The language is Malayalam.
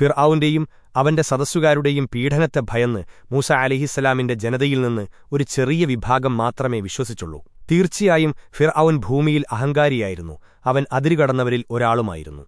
ഫിർ അവന്റെ സദസ്സുകാരുടെയും പീഡനത്തെ ഭയന്ന് മൂസ അലിഹിസ്സലാമിന്റെ ജനതയിൽ നിന്ന് ഒരു ചെറിയ വിഭാഗം മാത്രമേ വിശ്വസിച്ചുള്ളൂ. തീർച്ചയായും ഫിർ ഭൂമിയിൽ അഹങ്കാരിയായിരുന്നു. അവൻ അതിരുകടന്നവരിൽ ഒരാളുമായിരുന്നു.